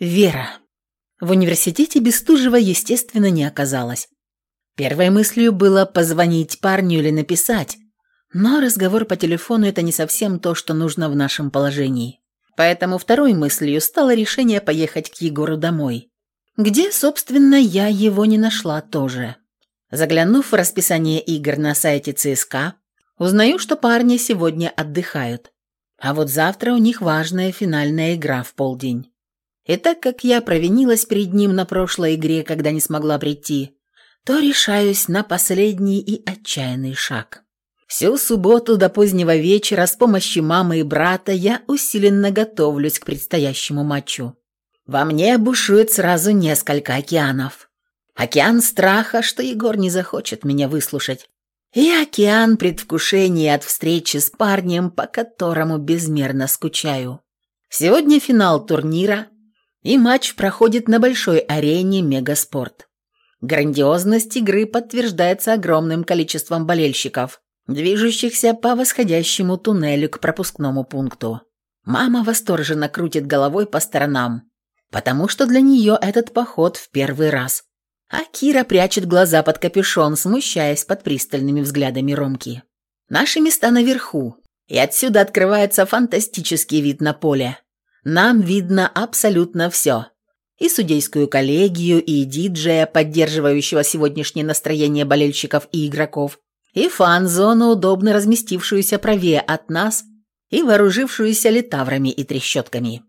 Вера. В университете Бестужева, естественно, не оказалось. Первой мыслью было позвонить парню или написать, но разговор по телефону – это не совсем то, что нужно в нашем положении. Поэтому второй мыслью стало решение поехать к Егору домой, где, собственно, я его не нашла тоже. Заглянув в расписание игр на сайте ЦСКА, узнаю, что парни сегодня отдыхают. А вот завтра у них важная финальная игра в полдень. И так как я провинилась перед ним на прошлой игре, когда не смогла прийти, то решаюсь на последний и отчаянный шаг. Всю субботу до позднего вечера с помощью мамы и брата я усиленно готовлюсь к предстоящему матчу. Во мне бушует сразу несколько океанов. Океан страха, что Егор не захочет меня выслушать. И океан предвкушения от встречи с парнем, по которому безмерно скучаю. Сегодня финал турнира, и матч проходит на большой арене Мегаспорт. Грандиозность игры подтверждается огромным количеством болельщиков – движущихся по восходящему туннелю к пропускному пункту. Мама восторженно крутит головой по сторонам, потому что для нее этот поход в первый раз. А Кира прячет глаза под капюшон, смущаясь под пристальными взглядами Ромки. Наши места наверху, и отсюда открывается фантастический вид на поле. Нам видно абсолютно все. И судейскую коллегию, и диджея, поддерживающего сегодняшнее настроение болельщиков и игроков, и фан-зону, удобно разместившуюся правее от нас и вооружившуюся литаврами и трещотками.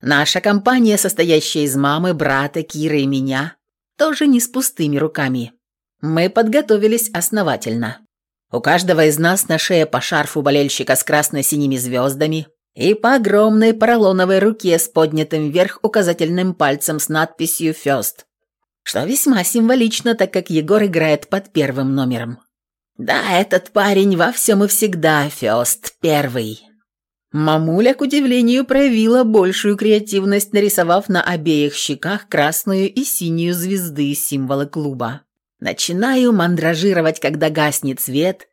Наша компания, состоящая из мамы, брата, Киры и меня, тоже не с пустыми руками. Мы подготовились основательно. У каждого из нас на шее по шарфу болельщика с красно-синими звездами и по огромной поролоновой руке с поднятым вверх указательным пальцем с надписью «Фёст», что весьма символично, так как Егор играет под первым номером. Да, этот парень во всем и всегда Фёст первый. Мамуля, к удивлению, проявила большую креативность, нарисовав на обеих щеках красную и синюю звезды символы клуба. Начинаю мандражировать, когда гаснет свет,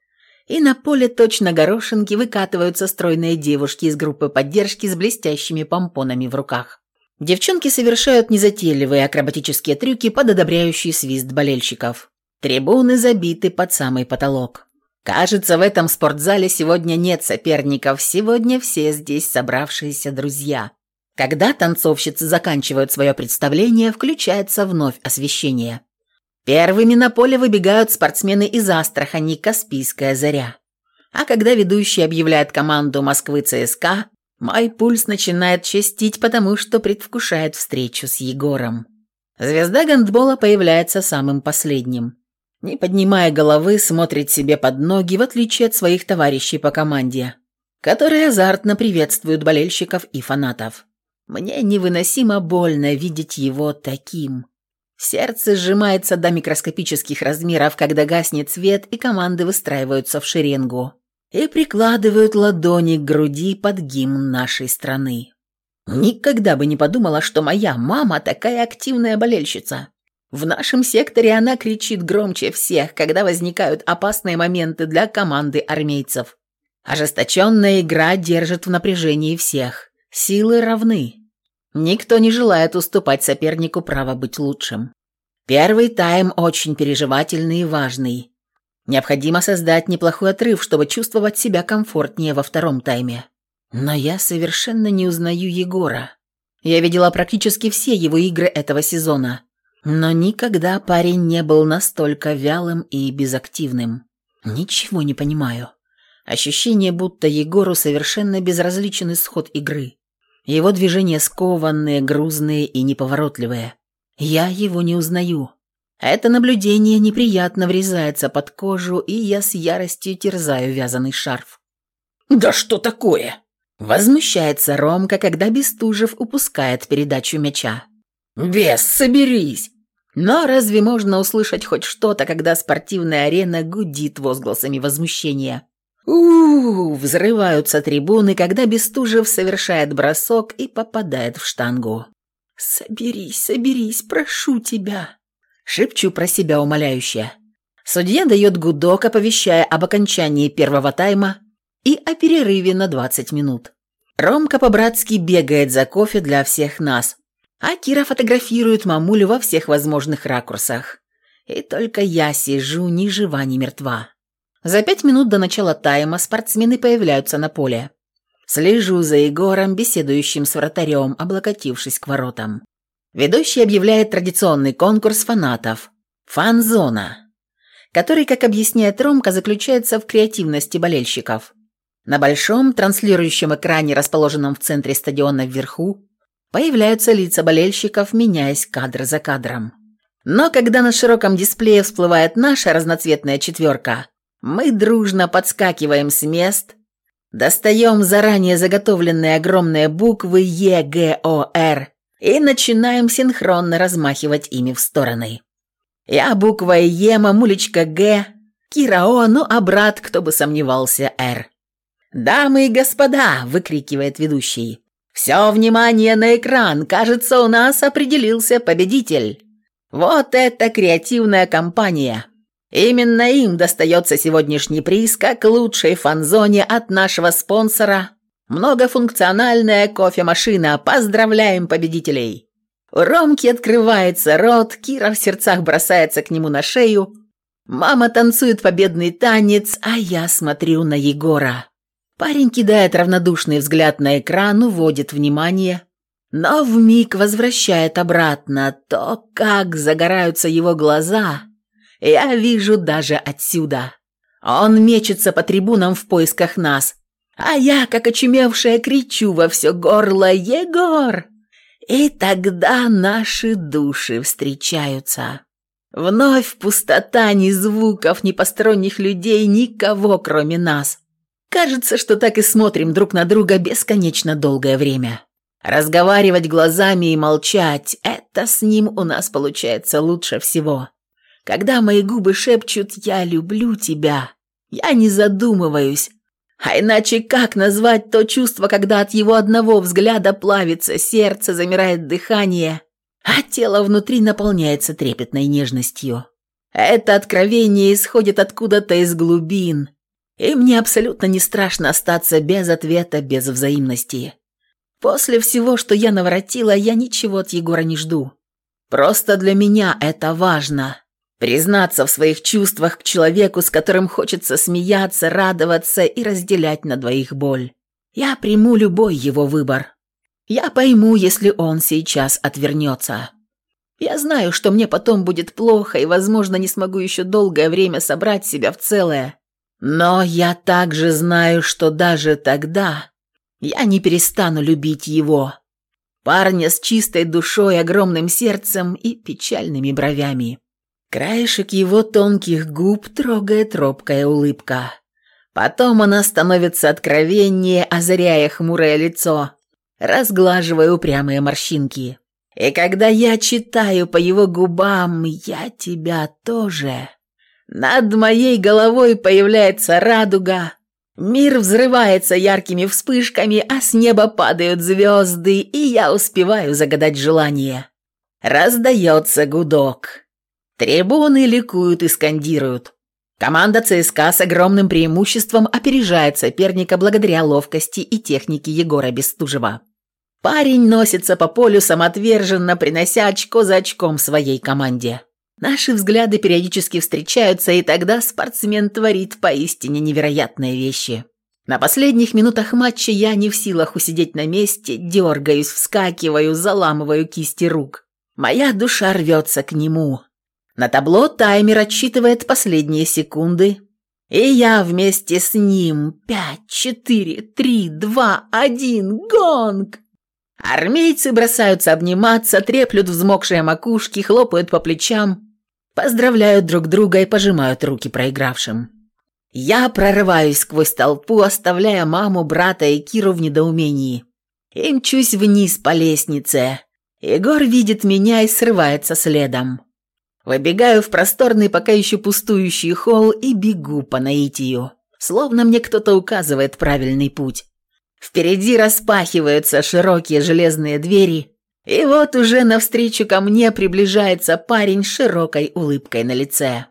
и на поле точно горошинки выкатываются стройные девушки из группы поддержки с блестящими помпонами в руках. Девчонки совершают незатейливые акробатические трюки под одобряющий свист болельщиков. Трибуны забиты под самый потолок. Кажется, в этом спортзале сегодня нет соперников, сегодня все здесь собравшиеся друзья. Когда танцовщицы заканчивают свое представление, включается вновь освещение. Первыми на поле выбегают спортсмены из Астрахани «Каспийская заря». А когда ведущий объявляет команду Москвы ЦСКА, мой пульс начинает чистить, потому что предвкушает встречу с Егором. Звезда гандбола появляется самым последним не поднимая головы, смотрит себе под ноги, в отличие от своих товарищей по команде, которые азартно приветствуют болельщиков и фанатов. Мне невыносимо больно видеть его таким. Сердце сжимается до микроскопических размеров, когда гаснет свет и команды выстраиваются в шеренгу и прикладывают ладони к груди под гимн нашей страны. Никогда бы не подумала, что моя мама такая активная болельщица. В нашем секторе она кричит громче всех, когда возникают опасные моменты для команды армейцев. Ожесточенная игра держит в напряжении всех. Силы равны. Никто не желает уступать сопернику право быть лучшим. Первый тайм очень переживательный и важный. Необходимо создать неплохой отрыв, чтобы чувствовать себя комфортнее во втором тайме. Но я совершенно не узнаю Егора. Я видела практически все его игры этого сезона. Но никогда парень не был настолько вялым и безактивным. Ничего не понимаю. Ощущение, будто Егору совершенно безразличен исход игры. Его движения скованные, грузные и неповоротливые. Я его не узнаю. Это наблюдение неприятно врезается под кожу, и я с яростью терзаю вязаный шарф. «Да что такое?» Возмущается Ромка, когда Бестужев упускает передачу мяча. «Бес, соберись! Но разве можно услышать хоть что-то, когда спортивная арена гудит возгласами возмущения? У, взрываются трибуны, когда Бестужев совершает бросок и попадает в штангу. «Соберись, соберись, прошу тебя!» Шепчу про себя умоляюще. Судья дает гудок, оповещая об окончании первого тайма и о перерыве на 20 минут. Ромка по-братски бегает за кофе для всех нас, А Кира фотографирует мамулю во всех возможных ракурсах. И только я сижу ни жива, ни мертва. За пять минут до начала тайма спортсмены появляются на поле. Слежу за Егором, беседующим с вратарем, облокотившись к воротам. Ведущий объявляет традиционный конкурс фанатов «Фан-зона», который, как объясняет Ромка, заключается в креативности болельщиков. На большом транслирующем экране, расположенном в центре стадиона вверху, появляются лица болельщиков, меняясь кадр за кадром. Но когда на широком дисплее всплывает наша разноцветная четверка, мы дружно подскакиваем с мест, достаем заранее заготовленные огромные буквы Е, Г, О, Р и начинаем синхронно размахивать ими в стороны. Я буква Е, мамулечка Г, Кира О, ну а брат, кто бы сомневался, Р. «Дамы и господа!» – выкрикивает ведущий. «Все внимание на экран! Кажется, у нас определился победитель!» Вот это креативная компания! Именно им достается сегодняшний приз как лучшей фан-зоне от нашего спонсора Многофункциональная кофемашина. Поздравляем победителей. У Ромки открывается рот, Кира в сердцах бросается к нему на шею. Мама танцует победный танец, а я смотрю на Егора. Парень кидает равнодушный взгляд на экран, уводит внимание, но вмиг возвращает обратно то, как загораются его глаза. Я вижу даже отсюда. Он мечется по трибунам в поисках нас – а я, как очумевшая, кричу во все горло «Егор!» И тогда наши души встречаются. Вновь пустота, ни звуков, ни посторонних людей, никого, кроме нас. Кажется, что так и смотрим друг на друга бесконечно долгое время. Разговаривать глазами и молчать – это с ним у нас получается лучше всего. Когда мои губы шепчут «я люблю тебя», я не задумываюсь, а иначе как назвать то чувство, когда от его одного взгляда плавится сердце, замирает дыхание, а тело внутри наполняется трепетной нежностью? Это откровение исходит откуда-то из глубин, и мне абсолютно не страшно остаться без ответа, без взаимности. После всего, что я наворотила, я ничего от Егора не жду. Просто для меня это важно. Признаться в своих чувствах к человеку, с которым хочется смеяться, радоваться и разделять на двоих боль. Я приму любой его выбор. Я пойму, если он сейчас отвернется. Я знаю, что мне потом будет плохо и, возможно, не смогу еще долгое время собрать себя в целое. Но я также знаю, что даже тогда я не перестану любить его. Парня с чистой душой, огромным сердцем и печальными бровями. Краешек его тонких губ трогает робкая улыбка. Потом она становится откровеннее, озаряя хмурое лицо, разглаживая упрямые морщинки. И когда я читаю по его губам «Я тебя тоже», над моей головой появляется радуга, мир взрывается яркими вспышками, а с неба падают звезды, и я успеваю загадать желание. Раздается гудок. Трибуны ликуют и скандируют. Команда ЦСКА с огромным преимуществом опережает соперника благодаря ловкости и технике Егора Бестужева. Парень носится по полю самоотверженно, принося очко за очком своей команде. Наши взгляды периодически встречаются, и тогда спортсмен творит поистине невероятные вещи. На последних минутах матча я не в силах усидеть на месте, дергаюсь, вскакиваю, заламываю кисти рук. Моя душа рвется к нему, на табло таймер отсчитывает последние секунды, и я вместе с ним. Пять, четыре, три, два, один, гонг! Армейцы бросаются обниматься, треплют взмокшие макушки, хлопают по плечам, поздравляют друг друга и пожимают руки проигравшим. Я прорываюсь сквозь толпу, оставляя маму, брата и Киру в недоумении. И мчусь вниз по лестнице. Егор видит меня и срывается следом. Выбегаю в просторный, пока еще пустующий холл и бегу по наитию. Словно мне кто-то указывает правильный путь. Впереди распахиваются широкие железные двери, и вот уже навстречу ко мне приближается парень с широкой улыбкой на лице.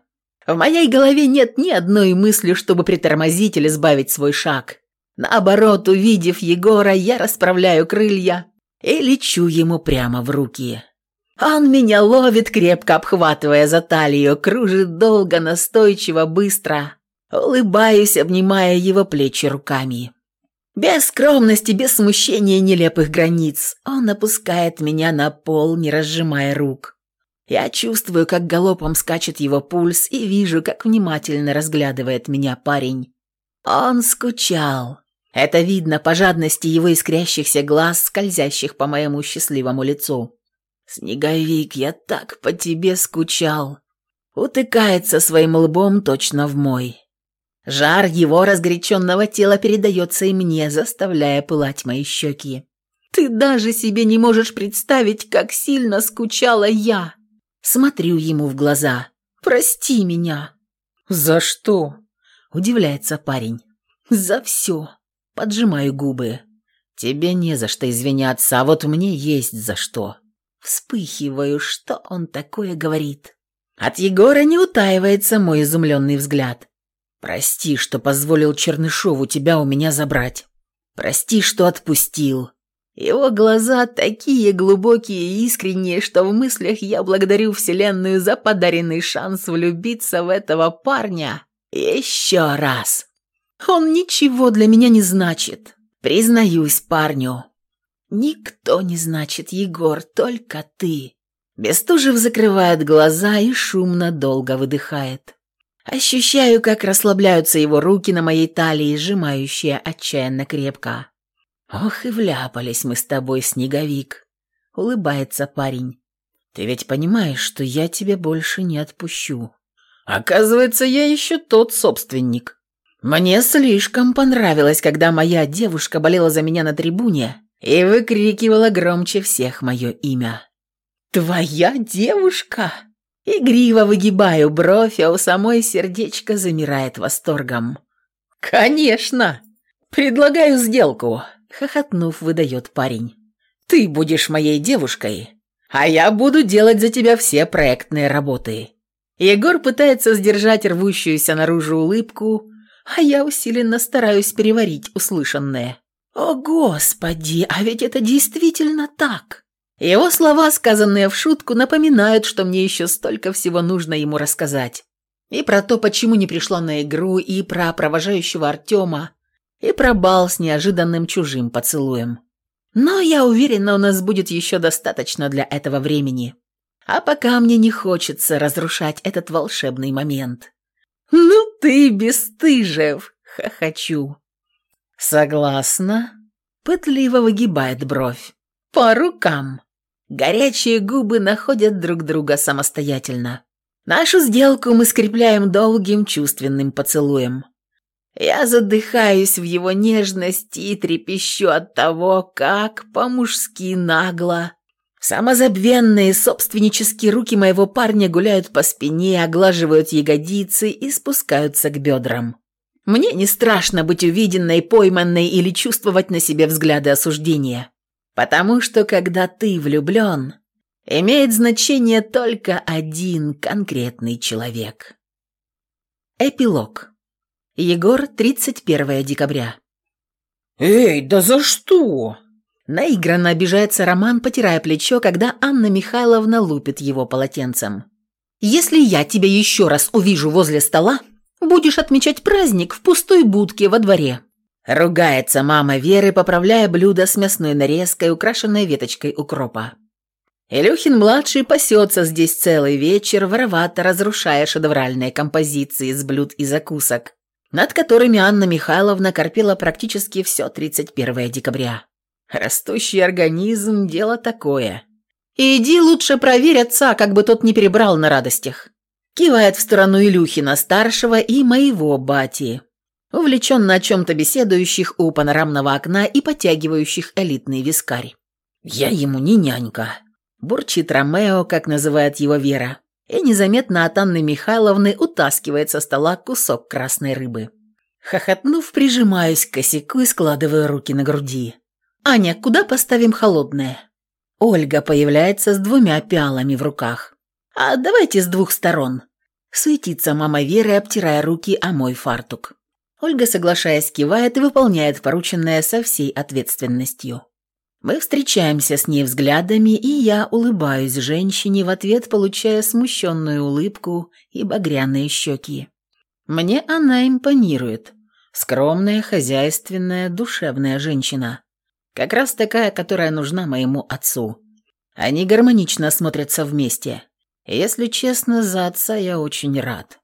В моей голове нет ни одной мысли, чтобы притормозить или сбавить свой шаг. Наоборот, увидев Егора, я расправляю крылья и лечу ему прямо в руки. Он меня ловит, крепко обхватывая за талию, кружит долго, настойчиво, быстро. Улыбаюсь, обнимая его плечи руками. Без скромности, без смущения нелепых границ, он опускает меня на пол, не разжимая рук. Я чувствую, как галопом скачет его пульс и вижу, как внимательно разглядывает меня парень. Он скучал. Это видно по жадности его искрящихся глаз, скользящих по моему счастливому лицу. «Снеговик, я так по тебе скучал!» Утыкается своим лбом точно в мой. Жар его разгоряченного тела передается и мне, заставляя пылать мои щеки. «Ты даже себе не можешь представить, как сильно скучала я!» Смотрю ему в глаза. «Прости меня!» «За что?» – удивляется парень. «За все!» – поджимаю губы. «Тебе не за что извиняться, а вот мне есть за что!» Вспыхиваю, что он такое говорит. От Егора не утаивается мой изумленный взгляд. «Прости, что позволил Чернышову тебя у меня забрать. Прости, что отпустил. Его глаза такие глубокие и искренние, что в мыслях я благодарю Вселенную за подаренный шанс влюбиться в этого парня еще раз. Он ничего для меня не значит. Признаюсь парню. Никто не значит, Егор, только ты. Бестужев закрывает глаза и шумно долго выдыхает. Ощущаю, как расслабляются его руки на моей талии, сжимающие отчаянно крепко. «Ох и вляпались мы с тобой, снеговик!» — улыбается парень. «Ты ведь понимаешь, что я тебя больше не отпущу?» «Оказывается, я еще тот собственник. Мне слишком понравилось, когда моя девушка болела за меня на трибуне и выкрикивала громче всех мое имя. «Твоя девушка?» Игриво выгибаю бровь, а у самой сердечко замирает восторгом. «Конечно! Предлагаю сделку!» Хохотнув, выдает парень. «Ты будешь моей девушкой, а я буду делать за тебя все проектные работы». Егор пытается сдержать рвущуюся наружу улыбку, а я усиленно стараюсь переварить услышанное. «О, Господи, а ведь это действительно так!» Его слова, сказанные в шутку, напоминают, что мне еще столько всего нужно ему рассказать. И про то, почему не пришла на игру, и про провожающего Артема, и про бал с неожиданным чужим поцелуем. Но я уверена, у нас будет еще достаточно для этого времени. А пока мне не хочется разрушать этот волшебный момент. «Ну ты, бесстыжев!» — хохочу. «Согласна?» — пытливо выгибает бровь. «По рукам!» Горячие губы находят друг друга самостоятельно. Нашу сделку мы скрепляем долгим чувственным поцелуем. Я задыхаюсь в его нежности и трепещу от того, как по-мужски нагло. Самозабвенные собственнические руки моего парня гуляют по спине, оглаживают ягодицы и спускаются к бедрам. Мне не страшно быть увиденной, пойманной или чувствовать на себе взгляды осуждения. Потому что когда ты влюблен, имеет значение только один конкретный человек. Эпилог. Егор, 31 декабря. «Эй, да за что?» Наигранно обижается Роман, потирая плечо, когда Анна Михайловна лупит его полотенцем. «Если я тебя еще раз увижу возле стола, будешь отмечать праздник в пустой будке во дворе». Ругается мама Веры, поправляя блюдо с мясной нарезкой, украшенной веточкой укропа. Илюхин-младший пасется здесь целый вечер, воровато разрушая шедевральные композиции из блюд и закусок, над которыми Анна Михайловна корпела практически все 31 декабря. Растущий организм – дело такое. «Иди лучше проверь отца, как бы тот не перебрал на радостях». Кивает в сторону Илюхина-старшего и моего бати, увлеченно о чем-то беседующих у панорамного окна и потягивающих элитный вискарь. «Я ему не нянька», – бурчит Ромео, как называет его Вера и незаметно от Анны Михайловны утаскивает со стола кусок красной рыбы. Хохотнув, прижимаюсь к косяку и складываю руки на груди. «Аня, куда поставим холодное?» Ольга появляется с двумя пиалами в руках. «А давайте с двух сторон». Суетится мама Веры, обтирая руки о мой фартук. Ольга, соглашаясь, кивает и выполняет порученное со всей ответственностью. Мы встречаемся с ней взглядами, и я улыбаюсь женщине в ответ, получая смущенную улыбку и багряные щеки. Мне она импонирует. Скромная, хозяйственная, душевная женщина. Как раз такая, которая нужна моему отцу. Они гармонично смотрятся вместе. Если честно, за отца я очень рад.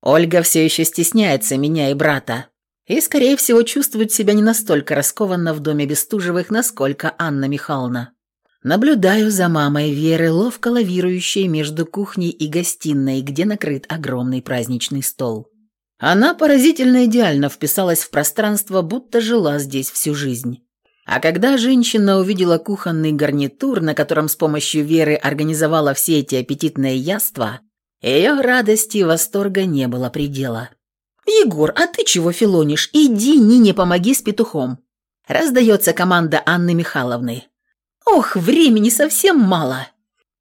Ольга все еще стесняется меня и брата. И, скорее всего, чувствует себя не настолько раскованно в доме Бестужевых, насколько Анна Михайловна. Наблюдаю за мамой Веры, ловко лавирующей между кухней и гостиной, где накрыт огромный праздничный стол. Она поразительно идеально вписалась в пространство, будто жила здесь всю жизнь. А когда женщина увидела кухонный гарнитур, на котором с помощью Веры организовала все эти аппетитные яства, ее радости и восторга не было предела. «Егор, а ты чего филонишь? Иди, Нине, помоги с петухом!» Раздается команда Анны Михайловны. «Ох, времени совсем мало!»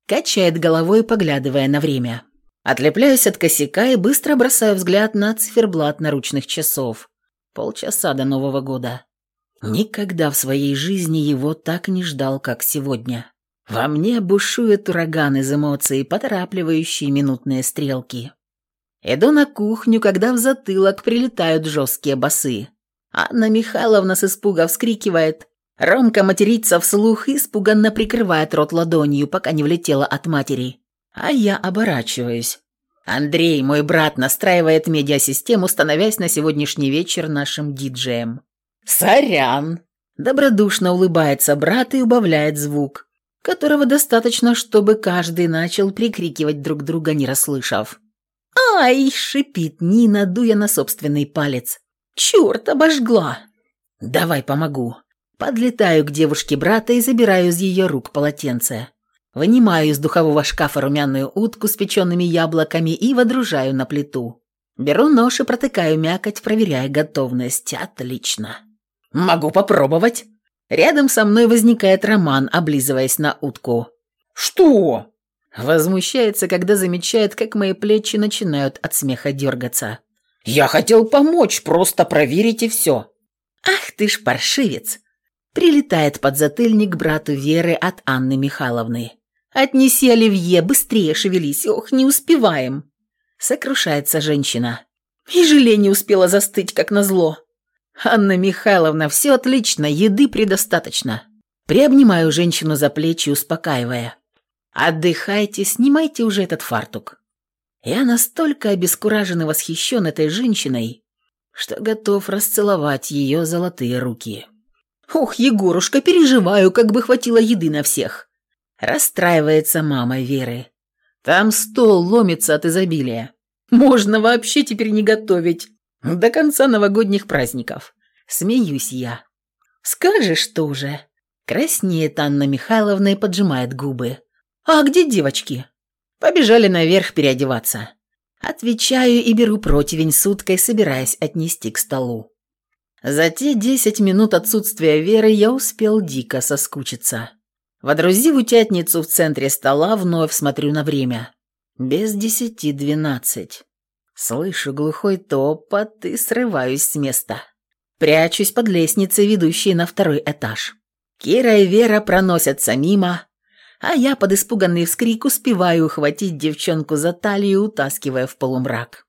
Качает головой, поглядывая на время. Отлепляюсь от косяка и быстро бросаю взгляд на циферблат наручных часов. Полчаса до Нового года. Никогда в своей жизни его так не ждал, как сегодня. Во мне бушует ураган из эмоций, поторапливающий минутные стрелки. Иду на кухню, когда в затылок прилетают жесткие басы. Анна Михайловна с испуга вскрикивает. Ромка матерится вслух и испуганно прикрывает рот ладонью, пока не влетела от матери. А я оборачиваюсь. Андрей, мой брат, настраивает медиасистему, становясь на сегодняшний вечер нашим диджеем. «Сорян!» Добродушно улыбается брат и убавляет звук, которого достаточно, чтобы каждый начал прикрикивать друг друга, не расслышав. «Ай!» – шипит Нина, дуя на собственный палец. «Черт, обожгла!» «Давай помогу». Подлетаю к девушке брата и забираю из ее рук полотенце. Вынимаю из духового шкафа румяную утку с печеными яблоками и водружаю на плиту. Беру нож и протыкаю мякоть, проверяя готовность. Отлично. «Могу попробовать». Рядом со мной возникает Роман, облизываясь на утку. «Что?» Возмущается, когда замечает, как мои плечи начинают от смеха дергаться. «Я хотел помочь, просто проверить и все». «Ах ты ж паршивец!» Прилетает под затыльник брату Веры от Анны Михайловны. «Отнеси Оливье, быстрее шевелись, ох, не успеваем!» Сокрушается женщина. И желе не успела застыть, как назло. «Анна Михайловна, все отлично, еды предостаточно». Приобнимаю женщину за плечи, успокаивая. «Отдыхайте, снимайте уже этот фартук». Я настолько обескуражен и восхищен этой женщиной, что готов расцеловать ее золотые руки. «Ох, Егорушка, переживаю, как бы хватило еды на всех». Расстраивается мама Веры. Там стол ломится от изобилия. Можно вообще теперь не готовить. До конца новогодних праздников. Смеюсь я. Скажешь тоже. Краснеет Анна Михайловна и поджимает губы. А где девочки? Побежали наверх переодеваться. Отвечаю и беру противень с уткой, собираясь отнести к столу. За те десять минут отсутствия Веры я успел дико соскучиться. Водрузив утятницу в центре стола, вновь смотрю на время. Без десяти двенадцать. Слышу глухой топот и срываюсь с места. Прячусь под лестницей, ведущей на второй этаж. Кира и Вера проносятся мимо, а я под испуганный вскрик успеваю ухватить девчонку за талию, утаскивая в полумрак.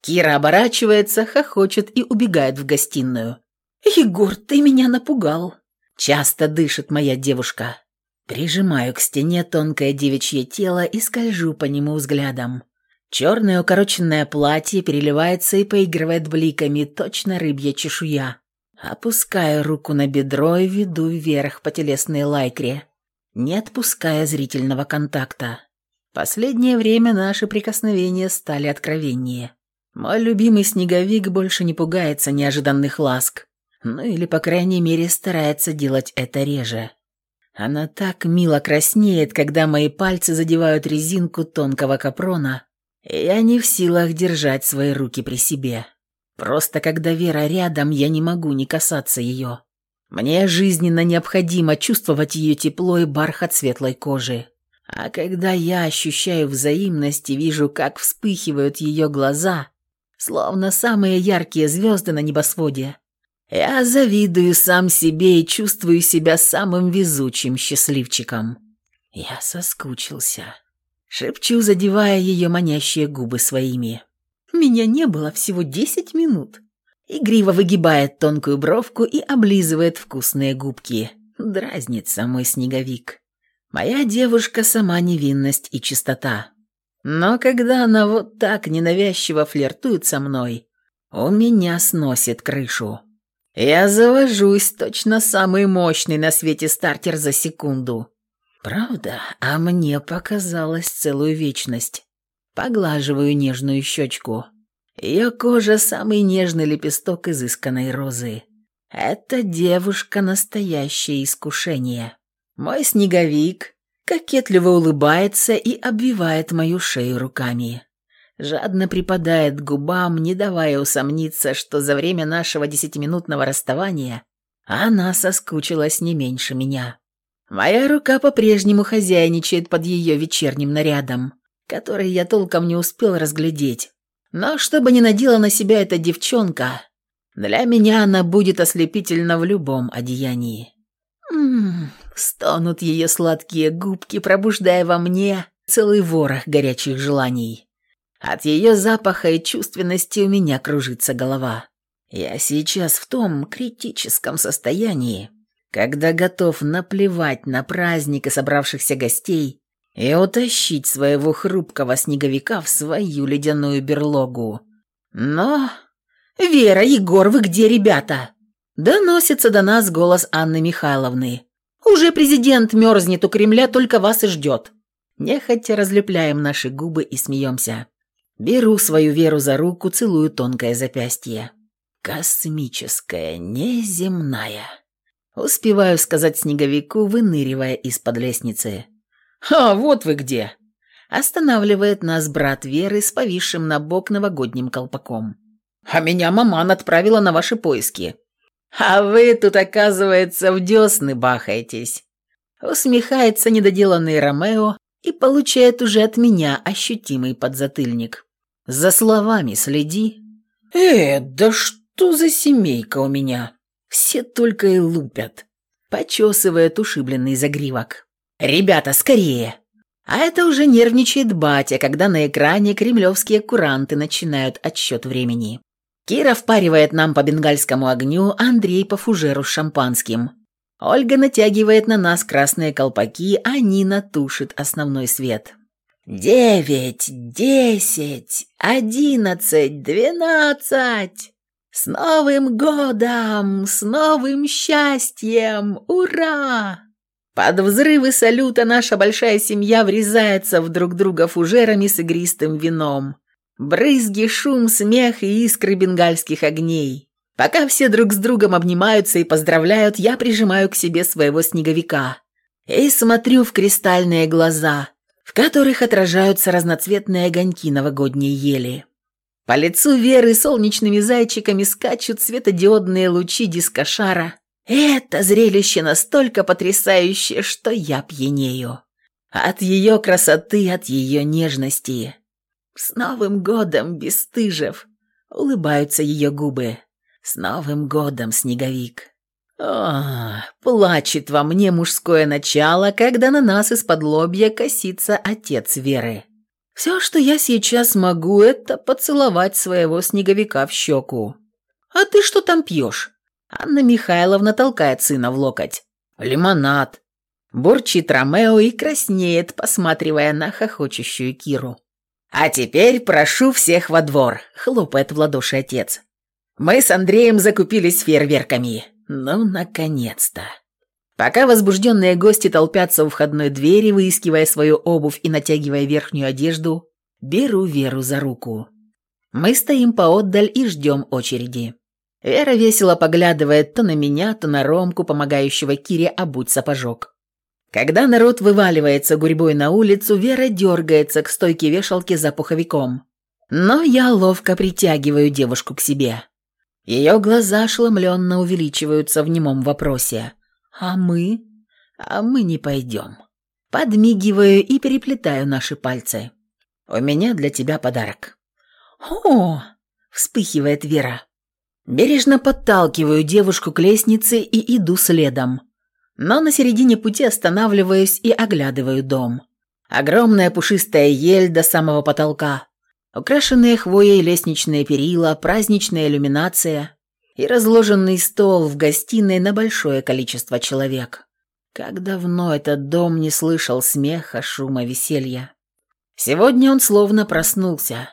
Кира оборачивается, хохочет и убегает в гостиную. «Егор, ты меня напугал!» Часто дышит моя девушка. Прижимаю к стене тонкое девичье тело и скольжу по нему взглядом. Черное укороченное платье переливается и поигрывает бликами, точно рыбья чешуя. Опускаю руку на бедро и веду вверх по телесной лайкре, не отпуская зрительного контакта. Последнее время наши прикосновения стали откровеннее. Мой любимый снеговик больше не пугается неожиданных ласк. Ну или, по крайней мере, старается делать это реже. Она так мило краснеет, когда мои пальцы задевают резинку тонкого капрона, я не в силах держать свои руки при себе. Просто когда Вера рядом, я не могу не касаться ее. Мне жизненно необходимо чувствовать ее тепло и бархат светлой кожи. А когда я ощущаю взаимность и вижу, как вспыхивают ее глаза, словно самые яркие звезды на небосводе, Я завидую сам себе и чувствую себя самым везучим счастливчиком. Я соскучился. Шепчу, задевая ее манящие губы своими. Меня не было всего десять минут. Игриво выгибает тонкую бровку и облизывает вкусные губки. Дразнится мой снеговик. Моя девушка сама невинность и чистота. Но когда она вот так ненавязчиво флиртует со мной, у меня сносит крышу. Я завожусь, точно самый мощный на свете стартер за секунду. Правда, а мне показалось целую вечность. Поглаживаю нежную щечку. Ее кожа – самый нежный лепесток изысканной розы. Эта девушка – настоящее искушение. Мой снеговик кокетливо улыбается и обвивает мою шею руками. Жадно припадает к губам, не давая усомниться, что за время нашего десятиминутного расставания она соскучилась не меньше меня. Моя рука по-прежнему хозяйничает под ее вечерним нарядом, который я толком не успел разглядеть. Но что бы ни надела на себя эта девчонка, для меня она будет ослепительна в любом одеянии. Ммм, стонут ее сладкие губки, пробуждая во мне целый ворох горячих желаний. От ее запаха и чувственности у меня кружится голова. Я сейчас в том критическом состоянии, когда готов наплевать на праздник и собравшихся гостей и утащить своего хрупкого снеговика в свою ледяную берлогу. Но... «Вера, Егор, вы где, ребята?» Доносится до нас голос Анны Михайловны. «Уже президент мерзнет у Кремля, только вас и ждет». Нехотя разлепляем наши губы и смеемся. Беру свою Веру за руку, целую тонкое запястье. Космическая, неземная. Успеваю сказать снеговику, выныривая из-под лестницы. «А, вот вы где!» Останавливает нас брат Веры с повисшим на бок новогодним колпаком. «А меня маман отправила на ваши поиски». «А вы тут, оказывается, в десны бахаетесь!» Усмехается недоделанный Ромео и получает уже от меня ощутимый подзатыльник. «За словами следи». «Э, да что за семейка у меня?» Все только и лупят. Почесывает ушибленный загривок. «Ребята, скорее!» А это уже нервничает батя, когда на экране кремлевские куранты начинают отсчет времени. Кира впаривает нам по бенгальскому огню, Андрей по фужеру с шампанским. Ольга натягивает на нас красные колпаки, а Нина тушит основной свет. «Девять, десять, одиннадцать, двенадцать!» «С Новым годом! С новым счастьем! Ура!» Под взрывы салюта наша большая семья врезается в друг друга фужерами с игристым вином. Брызги, шум, смех и искры бенгальских огней. Пока все друг с другом обнимаются и поздравляют, я прижимаю к себе своего снеговика и смотрю в кристальные глаза, в которых отражаются разноцветные огоньки новогодней ели. По лицу Веры солнечными зайчиками скачут светодиодные лучи дискошара – это зрелище настолько потрясающее, что я пьянею. От ее красоты, от ее нежности. С Новым годом, Бестыжев! Улыбаются ее губы. С Новым годом, Снеговик! О, плачет во мне мужское начало, когда на нас из-под лобья косится отец Веры. Все, что я сейчас могу, это поцеловать своего снеговика в щеку. А ты что там пьешь? Анна Михайловна толкает сына в локоть. «Лимонад!» Бурчит Ромео и краснеет, посматривая на хохочущую Киру. «А теперь прошу всех во двор», — хлопает в ладоши отец. «Мы с Андреем закупились фейерверками. Ну, наконец-то!» Пока возбужденные гости толпятся у входной двери, выискивая свою обувь и натягивая верхнюю одежду, беру Веру за руку. Мы стоим поотдаль и ждем очереди. Вера весело поглядывает то на меня, то на Ромку, помогающего Кире обуть сапожок. Когда народ вываливается гурьбой на улицу, Вера дергается к стойке вешалки за пуховиком. Но я ловко притягиваю девушку к себе. Ее глаза ошеломленно увеличиваются в немом вопросе. «А мы? А мы не пойдем». Подмигиваю и переплетаю наши пальцы. «У меня для тебя подарок». «О!» – вспыхивает Вера. Бережно подталкиваю девушку к лестнице и иду следом. Но на середине пути останавливаюсь и оглядываю дом. Огромная пушистая ель до самого потолка, украшенные хвоей лестничные перила, праздничная иллюминация и разложенный стол в гостиной на большое количество человек. Как давно этот дом не слышал смеха, шума, веселья. Сегодня он словно проснулся,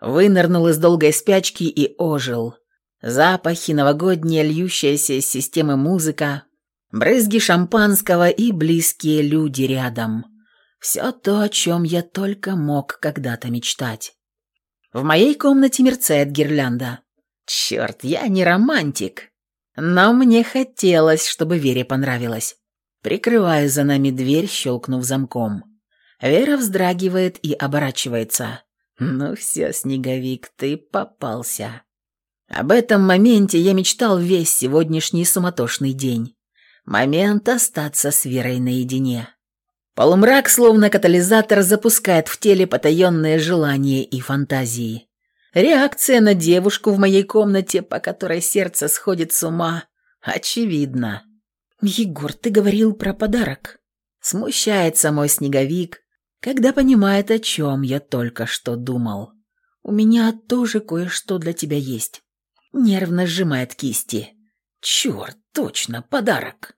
вынырнул из долгой спячки и ожил. Запахи, новогодняя льющаяся из системы музыка, брызги шампанского и близкие люди рядом. Все то, о чем я только мог когда-то мечтать. В моей комнате мерцает гирлянда. Черт, я не романтик. Но мне хотелось, чтобы Вере понравилось. Прикрываю за нами дверь, щелкнув замком. Вера вздрагивает и оборачивается. «Ну все, Снеговик, ты попался». Об этом моменте я мечтал весь сегодняшний суматошный день. Момент остаться с Верой наедине. Полумрак, словно катализатор, запускает в теле потаенные желания и фантазии. Реакция на девушку в моей комнате, по которой сердце сходит с ума, очевидна. «Егор, ты говорил про подарок». Смущается мой снеговик, когда понимает, о чем я только что думал. «У меня тоже кое-что для тебя есть». Нервно сжимает кисти. «Черт, точно, подарок».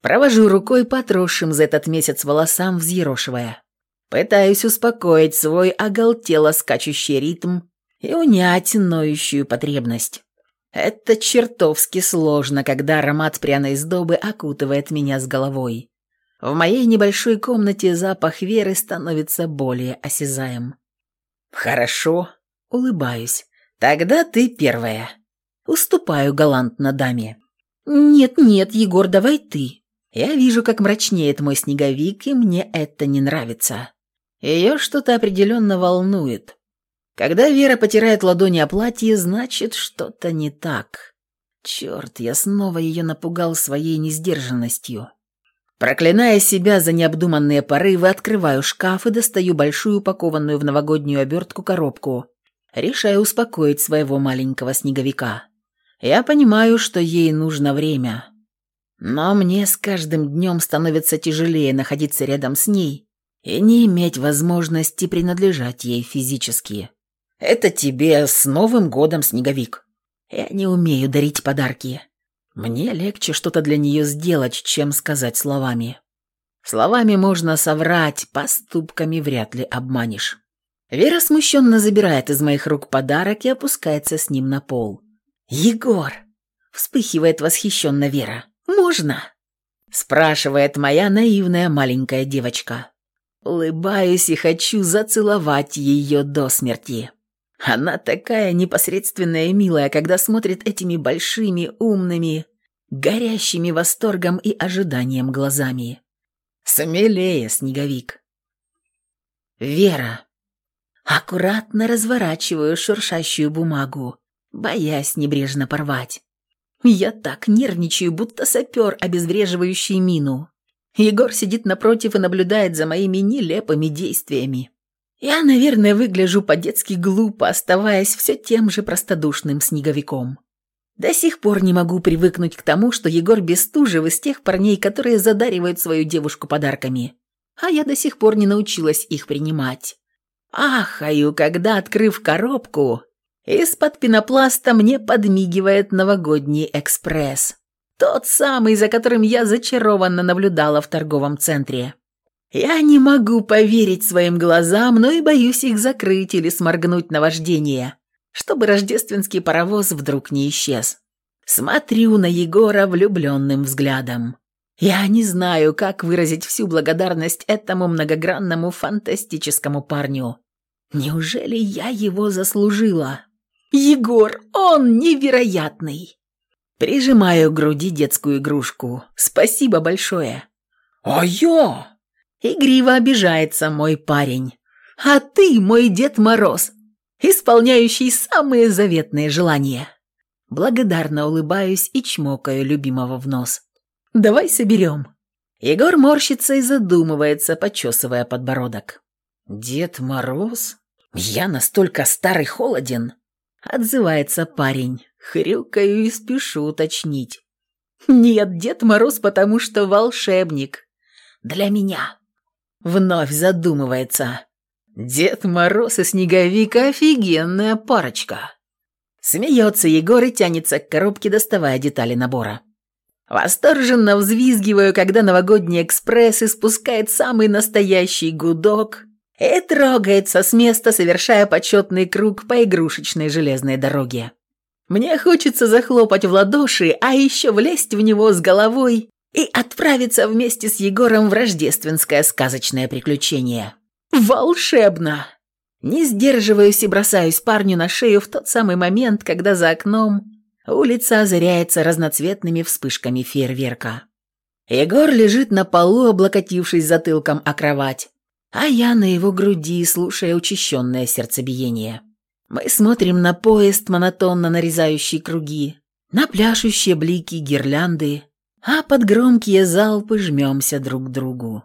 Провожу рукой по отросшим за этот месяц волосам, взъерошивая. Пытаюсь успокоить свой оголтело скачущий ритм и унять ноющую потребность. Это чертовски сложно, когда аромат пряной сдобы окутывает меня с головой. В моей небольшой комнате запах Веры становится более осязаем. «Хорошо», — улыбаюсь. «Тогда ты первая». Уступаю галантно даме. «Нет-нет, Егор, давай ты». Я вижу, как мрачнеет мой снеговик, и мне это не нравится. Ее что-то определенно волнует. Когда Вера потирает ладони о платье, значит, что-то не так. Черт, я снова ее напугал своей несдержанностью. Проклиная себя за необдуманные порывы, открываю шкаф и достаю большую упакованную в новогоднюю обертку коробку. Решаю успокоить своего маленького снеговика. Я понимаю, что ей нужно время. Но мне с каждым днем становится тяжелее находиться рядом с ней и не иметь возможности принадлежать ей физически. Это тебе с Новым годом, Снеговик. Я не умею дарить подарки. Мне легче что-то для нее сделать, чем сказать словами. Словами можно соврать, поступками вряд ли обманешь. Вера смущенно забирает из моих рук подарок и опускается с ним на пол. «Егор!» – вспыхивает восхищенно Вера. «Можно?» – спрашивает моя наивная маленькая девочка. Улыбаюсь и хочу зацеловать ее до смерти. Она такая непосредственная и милая, когда смотрит этими большими, умными, горящими восторгом и ожиданием глазами. Смелее, снеговик. Вера. Аккуратно разворачиваю шуршащую бумагу, боясь небрежно порвать. Я так нервничаю, будто сапер, обезвреживающий мину. Егор сидит напротив и наблюдает за моими нелепыми действиями. Я, наверное, выгляжу по-детски глупо, оставаясь все тем же простодушным снеговиком. До сих пор не могу привыкнуть к тому, что Егор Бестужев из тех парней, которые задаривают свою девушку подарками. А я до сих пор не научилась их принимать. Ахаю, когда, открыв коробку, из-под пенопласта мне подмигивает новогодний экспресс. Тот самый, за которым я зачарованно наблюдала в торговом центре. Я не могу поверить своим глазам, но и боюсь их закрыть или сморгнуть на вождение, чтобы рождественский паровоз вдруг не исчез. Смотрю на Егора влюбленным взглядом. Я не знаю, как выразить всю благодарность этому многогранному фантастическому парню. Неужели я его заслужила? Егор, он невероятный! Прижимаю к груди детскую игрушку. Спасибо большое. А я? Игриво обижается мой парень. А ты мой Дед Мороз, исполняющий самые заветные желания. Благодарно улыбаюсь и чмокаю любимого в нос. Давай соберем. Егор морщится и задумывается, почесывая подбородок. «Дед Мороз? Я настолько старый холоден?» Отзывается парень. Хрюкаю и спешу уточнить. Нет, Дед Мороз, потому что волшебник. Для меня. Вновь задумывается. Дед Мороз и Снеговик – офигенная парочка. Смеется Егор и тянется к коробке, доставая детали набора. Восторженно взвизгиваю, когда новогодний экспресс испускает самый настоящий гудок и трогается с места, совершая почетный круг по игрушечной железной дороге. Мне хочется захлопать в ладоши, а еще влезть в него с головой и отправиться вместе с Егором в рождественское сказочное приключение. Волшебно! Не сдерживаюсь и бросаюсь парню на шею в тот самый момент, когда за окном улица озаряется разноцветными вспышками фейерверка. Егор лежит на полу, облокотившись затылком о кровать, а я на его груди, слушая учащенное сердцебиение. Мы смотрим на поезд, монотонно нарезающий круги, на пляшущие блики гирлянды, а под громкие залпы жмемся друг к другу.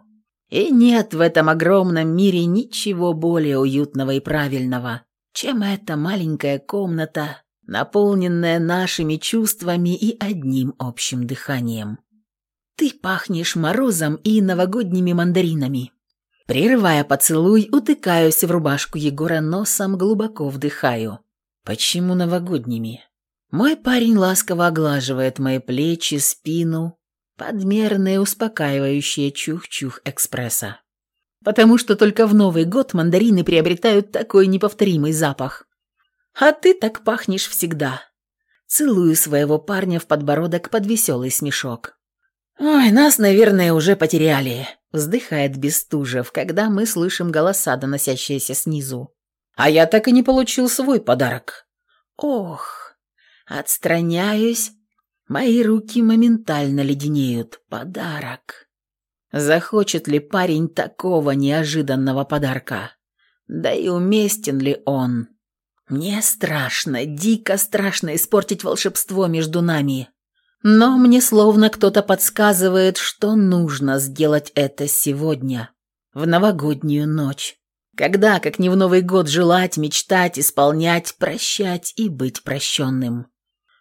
И нет в этом огромном мире ничего более уютного и правильного, чем эта маленькая комната, наполненная нашими чувствами и одним общим дыханием. Ты пахнешь морозом и новогодними мандаринами. Прерывая поцелуй, утыкаюсь в рубашку Егора носом, глубоко вдыхаю. Почему новогодними? Мой парень ласково оглаживает мои плечи, спину, подмерные успокаивающие чух-чух экспресса. Потому что только в Новый год мандарины приобретают такой неповторимый запах. А ты так пахнешь всегда. Целую своего парня в подбородок под веселый смешок. «Ой, нас, наверное, уже потеряли», — вздыхает Бестужев, когда мы слышим голоса, доносящиеся снизу. «А я так и не получил свой подарок». «Ох!» Отстраняюсь. Мои руки моментально леденеют. Подарок. Захочет ли парень такого неожиданного подарка? Да и уместен ли он? Мне страшно, дико страшно испортить волшебство между нами. Но мне словно кто-то подсказывает, что нужно сделать это сегодня, в новогоднюю ночь. Когда, как не в Новый год, желать, мечтать, исполнять, прощать и быть прощенным.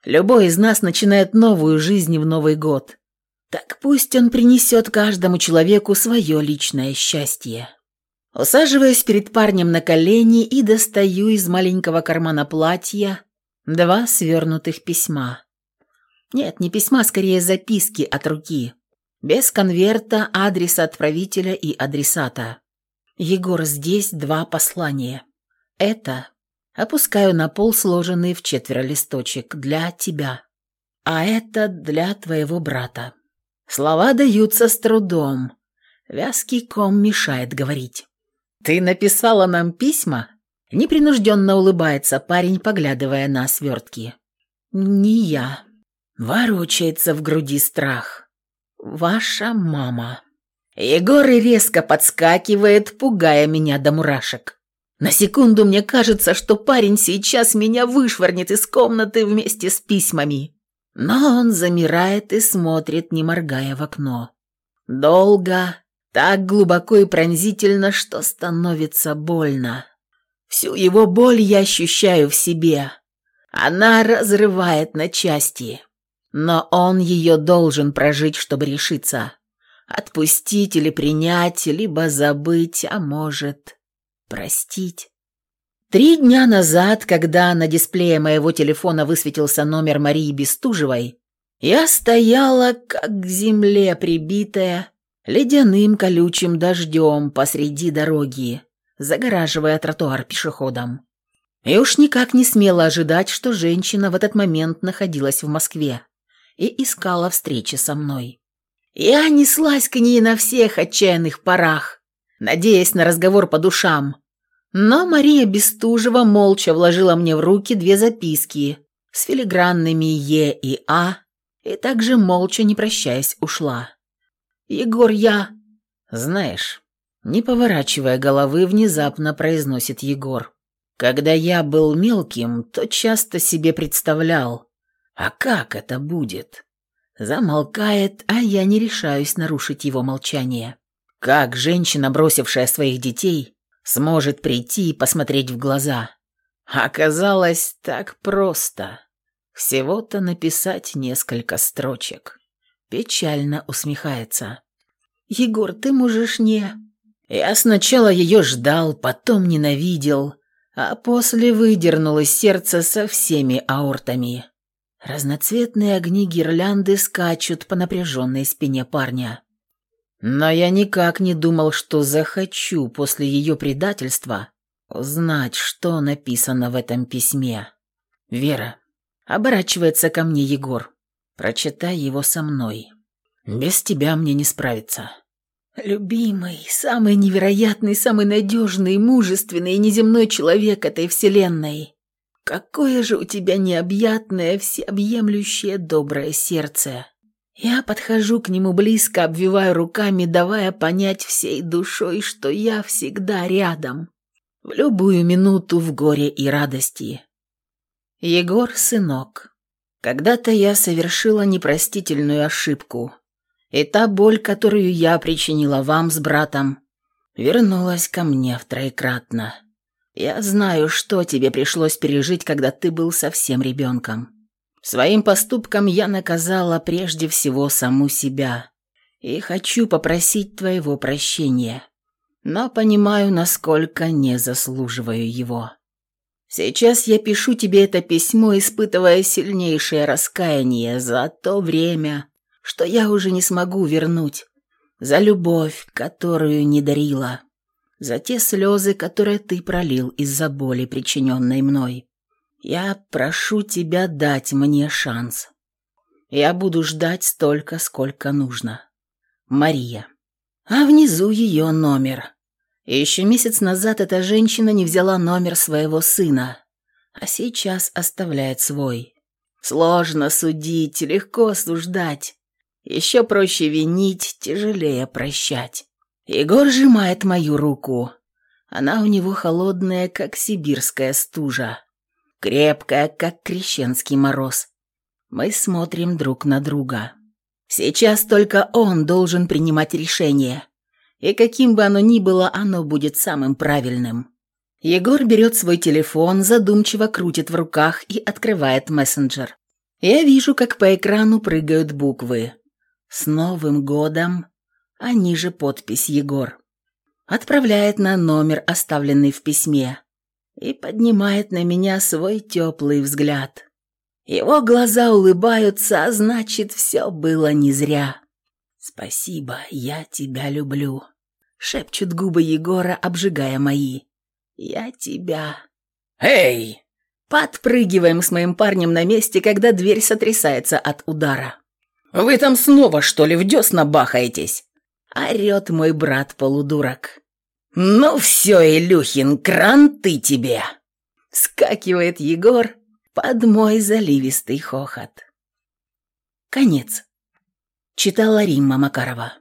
Любой из нас начинает новую жизнь в Новый год. Так пусть он принесет каждому человеку свое личное счастье. Усаживаясь перед парнем на колени и достаю из маленького кармана платья два свернутых письма. Нет, не письма, скорее записки от руки. Без конверта, адреса отправителя и адресата. Егор, здесь два послания. Это опускаю на пол сложенный в четверо листочек для тебя. А это для твоего брата. Слова даются с трудом. Вязкий ком мешает говорить. «Ты написала нам письма?» Непринужденно улыбается парень, поглядывая на свертки. «Не я», Ворочается в груди страх. «Ваша мама». Егор резко подскакивает, пугая меня до мурашек. На секунду мне кажется, что парень сейчас меня вышвырнет из комнаты вместе с письмами. Но он замирает и смотрит, не моргая в окно. Долго, так глубоко и пронзительно, что становится больно. Всю его боль я ощущаю в себе. Она разрывает на части. Но он ее должен прожить, чтобы решиться. Отпустить или принять, либо забыть, а может, простить. Три дня назад, когда на дисплее моего телефона высветился номер Марии Бестужевой, я стояла, как к земле прибитая, ледяным колючим дождем посреди дороги, загораживая тротуар пешеходам. И уж никак не смела ожидать, что женщина в этот момент находилась в Москве и искала встречи со мной. Я неслась к ней на всех отчаянных парах, надеясь на разговор по душам. Но Мария Бестужева молча вложила мне в руки две записки с филигранными «Е» и «А», и также молча, не прощаясь, ушла. «Егор, я...» «Знаешь...» Не поворачивая головы, внезапно произносит Егор. «Когда я был мелким, то часто себе представлял, а как это будет? Замолкает, а я не решаюсь нарушить его молчание. Как женщина, бросившая своих детей, сможет прийти и посмотреть в глаза? Оказалось так просто. Всего-то написать несколько строчек. Печально усмехается. Егор, ты можешь не... Я сначала ее ждал, потом ненавидел, а после выдернул из сердца со всеми аортами. Разноцветные огни гирлянды скачут по напряженной спине парня. Но я никак не думал, что захочу после ее предательства узнать, что написано в этом письме. Вера. Оборачивается ко мне Егор. Прочитай его со мной. Без тебя мне не справиться. Любимый, самый невероятный, самый надежный, мужественный и неземной человек этой вселенной. Какое же у тебя необъятное, всеобъемлющее доброе сердце. Я подхожу к нему близко, обвиваю руками, давая понять всей душой, что я всегда рядом. В любую минуту в горе и радости. Егор, сынок, когда-то я совершила непростительную ошибку. И та боль, которую я причинила вам с братом, вернулась ко мне втроекратно. Я знаю, что тебе пришлось пережить, когда ты был совсем ребенком. Своим поступком я наказала прежде всего саму себя. И хочу попросить твоего прощения. Но понимаю, насколько не заслуживаю его. Сейчас я пишу тебе это письмо, испытывая сильнейшее раскаяние за то время, что я уже не смогу вернуть, за любовь, которую не дарила, за те слезы, которые ты пролил из-за боли, причиненной мной. Я прошу тебя дать мне шанс. Я буду ждать столько, сколько нужно. Мария. А внизу ее номер. Еще месяц назад эта женщина не взяла номер своего сына, а сейчас оставляет свой. Сложно судить, легко осуждать. Еще проще винить, тяжелее прощать. Егор сжимает мою руку. Она у него холодная, как сибирская стужа. Крепкая, как крещенский мороз. Мы смотрим друг на друга. Сейчас только он должен принимать решение и каким бы оно ни было, оно будет самым правильным. Егор берет свой телефон, задумчиво крутит в руках и открывает мессенджер. Я вижу, как по экрану прыгают буквы. «С Новым годом!» а ниже подпись «Егор». Отправляет на номер, оставленный в письме, и поднимает на меня свой теплый взгляд. Его глаза улыбаются, а значит, все было не зря. «Спасибо, я тебя люблю», — шепчут губы Егора, обжигая мои. «Я тебя...» «Эй!» Подпрыгиваем с моим парнем на месте, когда дверь сотрясается от удара. «Вы там снова, что ли, в десна бахаетесь?» Орет мой брат-полудурок. «Ну все, Илюхин, кранты тебе!» Скакивает Егор под мой заливистый хохот. Конец. Читала Римма Макарова.